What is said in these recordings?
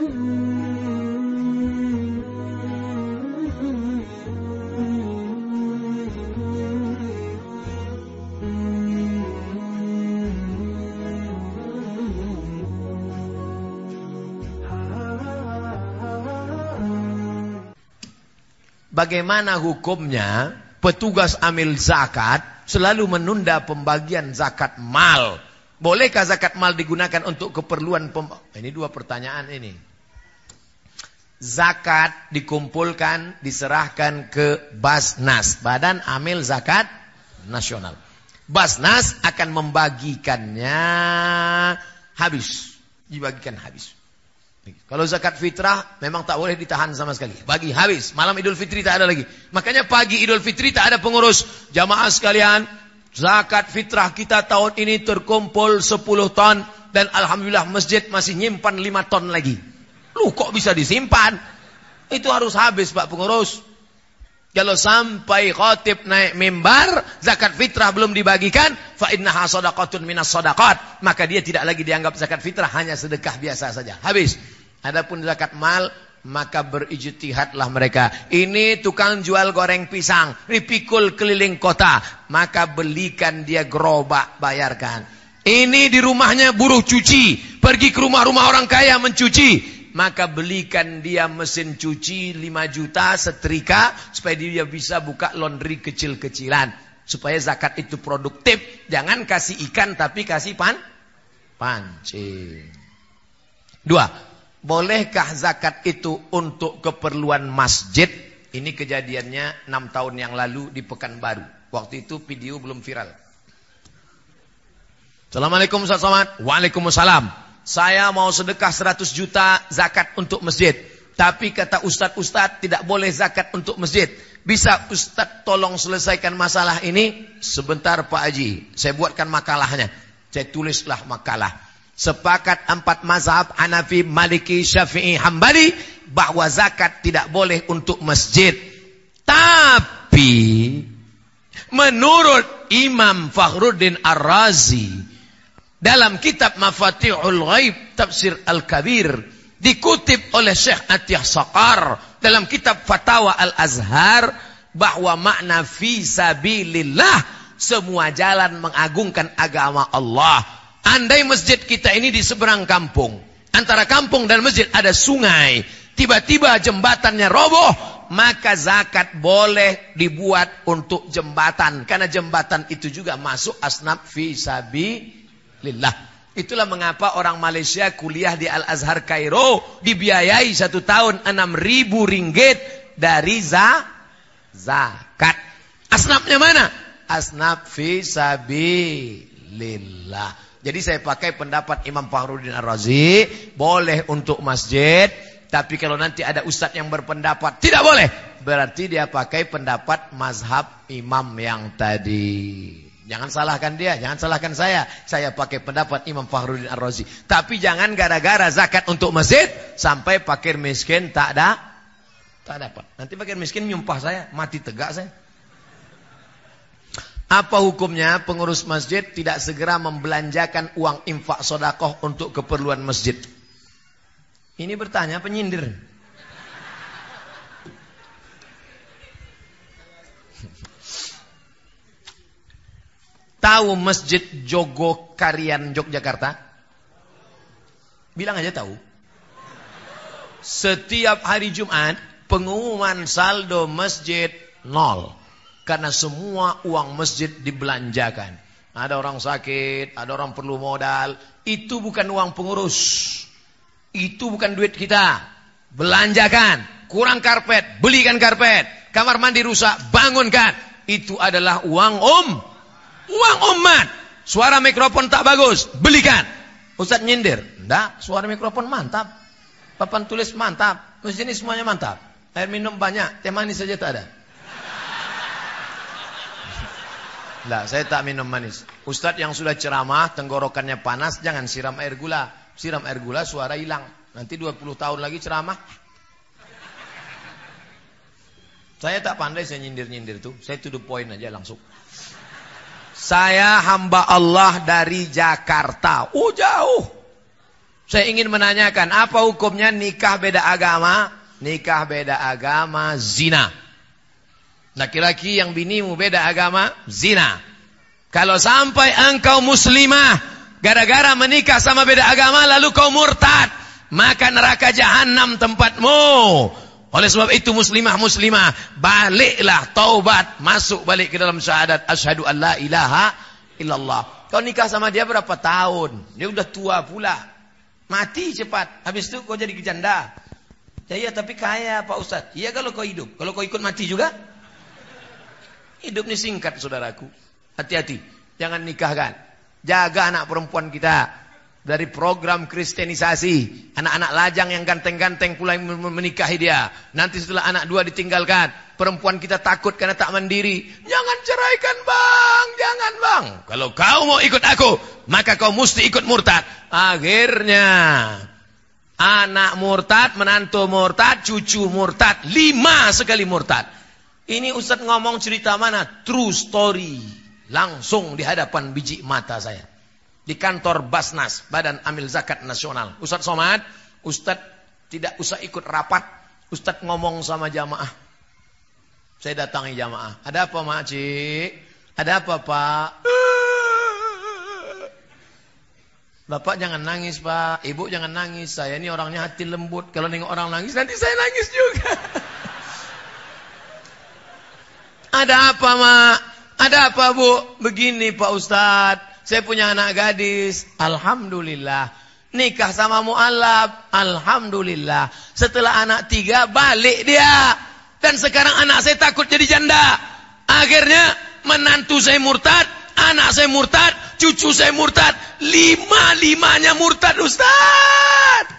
Bagaimana hukumnya petugas amil zakat selalu menunda pembagian zakat mal? Bolehkah zakat mal digunakan untuk keperluan pem... Ini dua pertanyaan ini. Zakat dikumpulkan, diserahkan ke Basnas, Badan Amil Zakat Nasional. Basnas akan membagikannya habis, dibagikan habis. Kalau zakat fitrah memang tak boleh ditahan sama sekali. Bagi habis. Malam Idul Fitri tak ada lagi. Makanya pagi Idul Fitri tak ada pengurus. Jamaah sekalian, zakat fitrah kita tahun ini terkumpul 10 ton dan alhamdulillah masjid masih nyimpan 5 ton lagi. Lu kok bisa disimpan? Itu harus habis Pak pengurus. Kalau sampai khatib naik mimbar, zakat fitrah belum dibagikan, fa innaha sadaqatun minas sadaqat, maka dia tidak lagi dianggap zakat fitrah, hanya sedekah biasa saja. Habis. Adapun zakat mal, maka berijtihadlah mereka. Ini tukang jual goreng pisang, dipikul keliling kota, maka belikan dia gerobak, bayarkan. Ini di rumahnya buruh cuci, pergi ke rumah-rumah orang kaya mencuci, maka belikan dia mesin cuci 5 juta setrika supaya dia bisa buka laundry kecil-kecilan. Supaya zakat itu produktif. Jangan kasih ikan tapi kasih pan pancing. Dua bolehkah zakat itu untuk keperluan masjid? Ini kejadiannya 6 tahun yang lalu di Pekanbaru. Waktu itu video belum viral. Assalamualaikum Ustaz Somad. Waalaikumsalam saya mau sedekah 100 juta zakat untuk masjid. Tapi kata ustad-ustad tidak boleh zakat untuk masjid. Bisa ustad tolong selesaikan masalah ini? Sebentar Pak Haji, saya buatkan makalahnya. Saya tulislah makalah. Sepakat empat mazhab Hanafi, Maliki, Syafi'i, Hambali bahwa zakat tidak boleh untuk masjid. Tapi menurut Imam Fakhruddin Ar-Razi dalam kitab Mafatihul Ghaib Tafsir Al-Kabir dikutip oleh Syekh Atiyah Saqar dalam kitab Fatawa Al-Azhar bahwa makna fi sabilillah semua jalan mengagungkan agama Allah. Andai masjid kita ini di seberang kampung, antara kampung dan masjid ada sungai, tiba-tiba jembatannya roboh, maka zakat boleh dibuat untuk jembatan karena jembatan itu juga masuk asnaf fi sabi lillah. Itulah mengapa orang Malaysia kuliah di Al-Azhar Kairo dibiayai satu tahun 6 ribu ringgit dari za zakat. Asnafnya mana? Asnaf fi sabilillah. Jadi saya pakai pendapat Imam Fakhruddin Ar-Razi, boleh untuk masjid, tapi kalau nanti ada ustadz yang berpendapat tidak boleh, berarti dia pakai pendapat mazhab imam yang tadi. Jangan salahkan dia, jangan salahkan saya. Saya pakai pendapat Imam Fakhruddin Ar-Razi. Tapi jangan gara-gara zakat untuk masjid sampai fakir miskin tak ada tak dapat. Nanti fakir miskin nyumpah saya, mati tegak saya. Apa hukumnya pengurus masjid tidak segera membelanjakan uang infak sodakoh untuk keperluan masjid? Ini bertanya penyindir. Tahu Masjid Jogo Karian Yogyakarta? Bilang aja tahu. Setiap hari Jumat pengumuman saldo masjid nol. Karena semua uang masjid dibelanjakan. Ada orang sakit, ada orang perlu modal. Itu bukan uang pengurus. Itu bukan duit kita. Belanjakan. Kurang karpet, belikan karpet. Kamar mandi rusak, bangunkan. Itu adalah uang om Uang umat. Suara mikrofon tak bagus, belikan. Ustaz nyindir. Enggak, suara mikrofon mantap. Papan tulis mantap. Mesin ini semuanya mantap. Air minum banyak, teh manis saja tak ada. Enggak, saya tak minum manis. Ustaz yang sudah ceramah, tenggorokannya panas, jangan siram air gula. Siram air gula, suara hilang. Nanti 20 tahun lagi ceramah. Saya tak pandai saya nyindir-nyindir tuh. Saya to the point aja langsung. Saya hamba Allah dari Jakarta. Oh jauh. Saya ingin menanyakan, apa hukumnya nikah beda agama? Nikah beda agama, zina. Laki-laki yang binimu beda agama, zina. Kalau sampai engkau muslimah, gara-gara menikah sama beda agama, lalu kau murtad, maka neraka jahanam tempatmu. Oleh sebab itu muslimah-muslimah, baliklah taubat, masuk balik ke dalam syahadat asyhadu an la ilaha illallah. Kau nikah sama dia berapa tahun? Dia udah tua pula. Mati cepat. Habis itu kau jadi kejanda. Ya iya tapi kaya Pak Ustaz. Iya kalau kau hidup. Kalau kau ikut mati juga. Hidup ini singkat saudaraku. Hati-hati. Jangan nikahkan. Jaga anak perempuan kita. Dari program kristenisasi. Anak-anak lajang yang ganteng-ganteng pula menikahi dia. Nanti setelah anak dua ditinggalkan. Perempuan kita takut karena tak mandiri. Jangan ceraikan bang. Jangan bang. Kalau kau mau ikut aku. Maka kau mesti ikut murtad. Akhirnya anak murtad, menantu murtad, cucu murtad, lima sekali murtad. Ini Ustaz ngomong cerita mana? True story. Langsung di hadapan biji mata saya. Di kantor Basnas, Badan Amil Zakat Nasional. Ustaz Somad, Ustaz tidak usah ikut rapat. Ustaz ngomong sama jamaah. Saya datangi jamaah. Ada apa mak cik? Ada apa pak? Bapak jangan nangis pak, ibu jangan nangis. Saya ini orangnya hati lembut. Kalau nengok orang nangis, nanti saya nangis juga. Ada apa mak? Ada apa bu? Begini pak Ustadz. Saya punya anak gadis. Alhamdulillah. Nikah sama mu'alaf. Alhamdulillah. Setelah anak tiga, balik dia. Dan sekarang anak saya takut jadi janda. Akhirnya menantu saya murtad. Anak saya murtad, cucu saya murtad. Lima-limanya murtad Ustaz.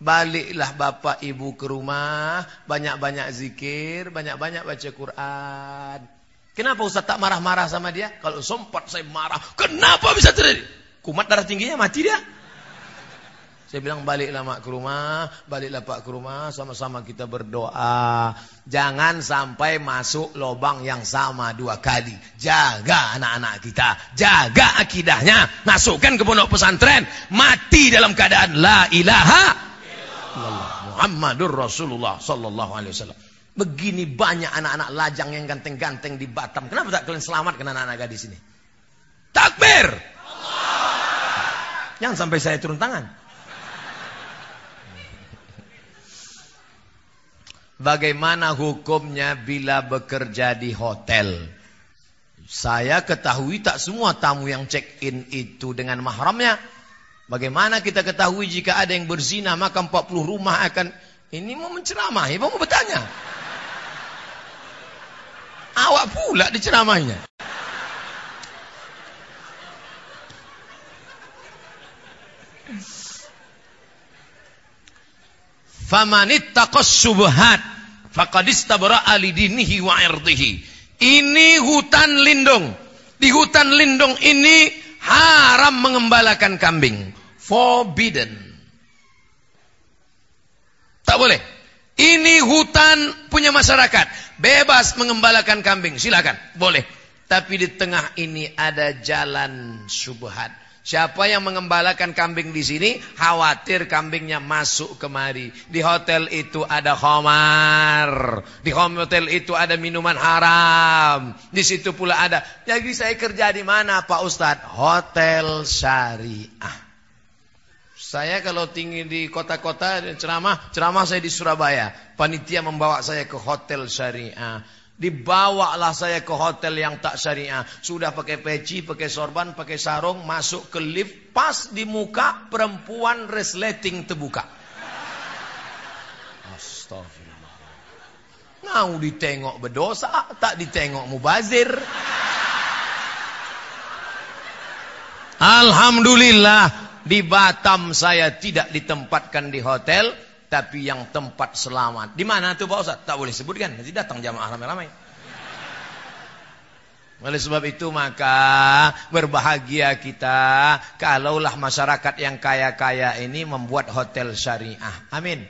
Baliklah bapak ibu ke rumah. Banyak-banyak zikir. Banyak-banyak baca Quran. Kenapa Ustaz tak marah-marah sama dia? Kalau sempat saya marah. Kenapa bisa terjadi? Kumat darah tingginya mati dia. Saya bilang baliklah mak ke rumah, baliklah pak ke rumah, sama-sama kita berdoa. Jangan sampai masuk lubang yang sama dua kali. Jaga anak-anak kita, jaga akidahnya, masukkan ke pondok pesantren, mati dalam keadaan la ilaha Muhammadur Rasulullah sallallahu alaihi wasallam. Begini banyak anak-anak lajang yang ganteng-ganteng di Batam. Kenapa tak kalian selamat kena anak-anak gadis ini? Takbir! Jangan sampai saya turun tangan. Bagaimana hukumnya bila bekerja di hotel? Saya ketahui tak semua tamu yang check-in itu dengan mahramnya. Bagaimana kita ketahui jika ada yang berzina maka 40 rumah akan ini mau menceramahi, mau bertanya. Awak pula diceramahnya. Famanittaqas subhat faqad istabra'a lidinihi wa irdihi. Ini hutan lindung. Di hutan lindung ini haram mengembalakan kambing. Forbidden. Tak boleh. Ini hutan punya masyarakat. Bebas mengembalakan kambing. Silakan. Boleh. Tapi di tengah ini ada jalan subhat Siapa yang mengembalakan kambing di sini khawatir kambingnya masuk kemari. Di hotel itu ada khamar. Di hotel itu ada minuman haram. Di situ pula ada. Jadi saya kerja di mana Pak Ustadz? Hotel syariah. Saya kalau tinggi di kota-kota ceramah, ceramah saya di Surabaya. Panitia membawa saya ke hotel syariah. Dibawalah saya ke hotel yang tak syariah. Sudah pakai peci, pakai sorban, pakai sarung, masuk ke lift, pas di muka perempuan resleting terbuka. Astagfirullah. Mau ditengok berdosa, tak ditengok mubazir. Alhamdulillah di Batam saya tidak ditempatkan di hotel tapi yang tempat selamat. Di mana tuh Pak Ustaz? Tak boleh sebutkan, nanti datang jamaah ramai-ramai. Oleh sebab itu maka berbahagia kita kalaulah masyarakat yang kaya-kaya ini membuat hotel syariah. Amin.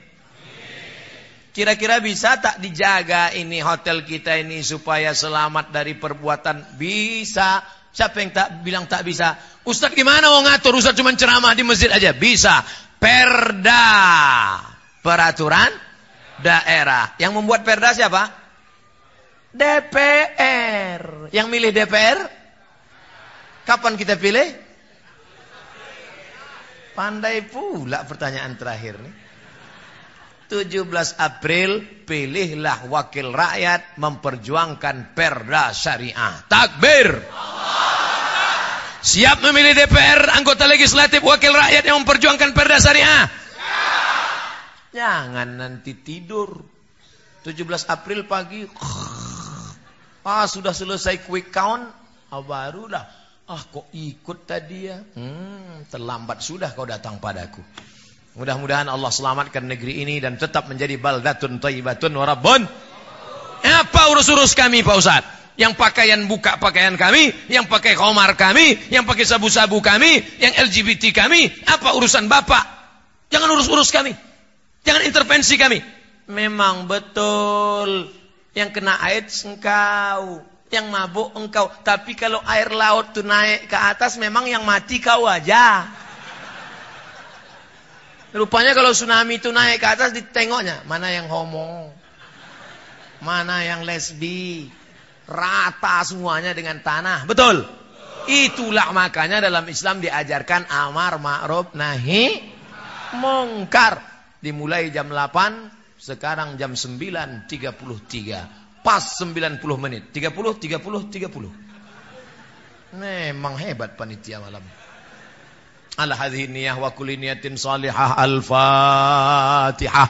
Kira-kira bisa tak dijaga ini hotel kita ini supaya selamat dari perbuatan? Bisa. Siapa yang tak bilang tak bisa? Ustaz gimana mau ngatur? Ustaz cuma ceramah di masjid aja. Bisa. Perda. Peraturan daerah. Yang membuat perda siapa? DPR. Yang milih DPR? Kapan kita pilih? Pandai pula pertanyaan terakhir nih. 17 April pilihlah wakil rakyat memperjuangkan perda syariah. Takbir. Siap memilih DPR, anggota legislatif, wakil rakyat yang memperjuangkan perda syariah. Jangan nanti tidur. 17 April pagi. Ah, sudah selesai quick count. Ah, baru dah. Ah, kok ikut tadi ya? Hmm, terlambat sudah kau datang padaku. Mudah-mudahan Allah selamatkan negeri ini dan tetap menjadi baldatun thayyibatun warabun. Apa urus-urus kami Pak Ustaz? Yang pakaian buka pakaian kami, yang pakai komar kami, yang pakai sabu-sabu kami, yang LGBT kami, apa urusan Bapak? Jangan urus-urus kami. Jangan intervensi kami. Memang betul yang kena AIDS engkau, yang mabuk engkau. Tapi kalau air laut itu naik ke atas memang yang mati kau aja. Rupanya kalau tsunami itu naik ke atas ditengoknya. Mana yang homo. Mana yang lesbi rata semuanya dengan tanah. Betul? Itulah makanya dalam Islam diajarkan amar ma'ruf nahi mungkar. Dimulai jam 8, sekarang jam 9.33. Pas 90 menit. 30, 30, 30. Memang hebat panitia malam. Al hadhihi niyah wa kulli niyatin salihah al-Fatihah.